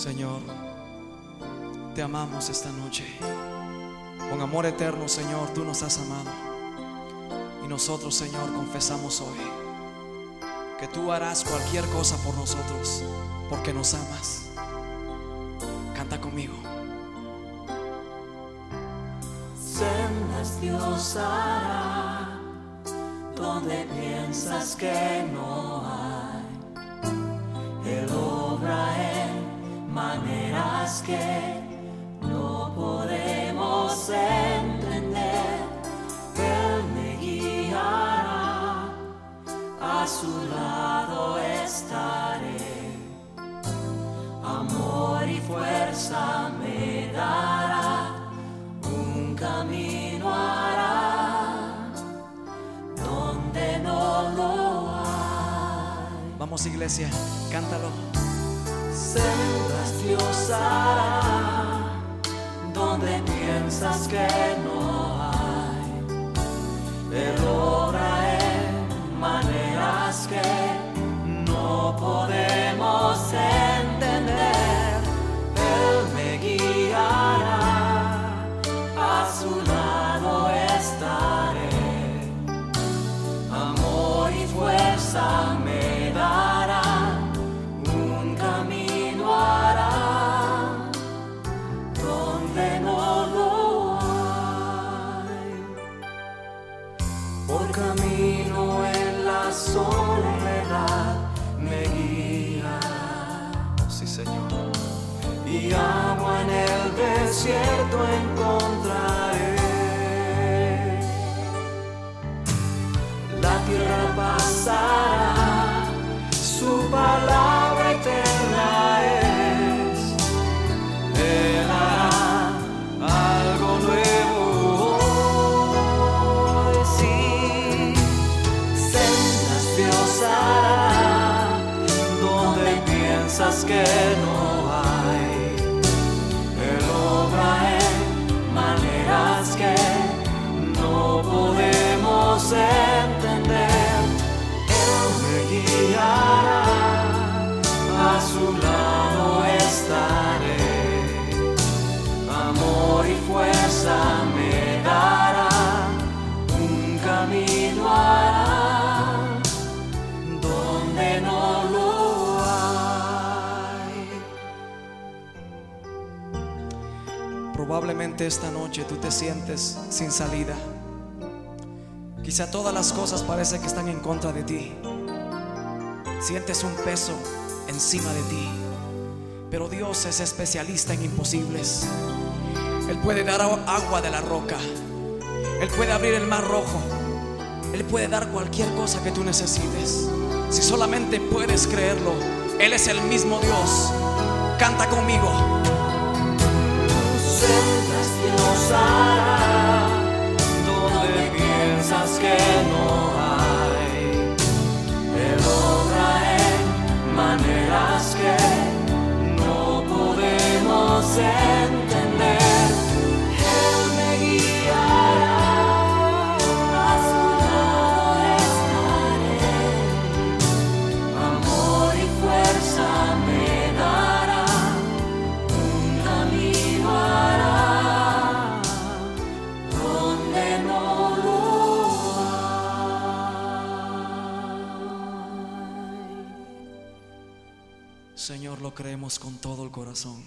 Señor, te amamos esta noche. Con amor eterno, Señor, tú nos has amado. Y nosotros, Señor, confesamos hoy que tú harás cualquier cosa por nosotros porque nos amas. Canta conmigo. Sendas Dios hará donde piensas que no hay. Que no podemos entender. Él me guiará, a su lado estaré. Amor y fuerza me dará, un camino hará donde no lo hay. Vamos, iglesia, cántalo. Sendas Dios que no hay. Él obra en maneras que no podemos entender. Él me guiará, a su lado estaré. Amor y fuerza me camino en la soledad me guiará Sí, Señor. y agua en el desierto encontraré. La tierra pasará, que no Probablemente esta noche tú te sientes sin salida. Quizá todas las cosas parece que están en contra de ti. Sientes un peso encima de ti. Pero Dios es especialista en imposibles. Él puede dar agua de la roca. Él puede abrir el mar rojo. Él puede dar cualquier cosa que tú necesites. Si solamente puedes creerlo, Él es el mismo Dios. Canta conmigo. Señor, lo creemos con todo el corazón.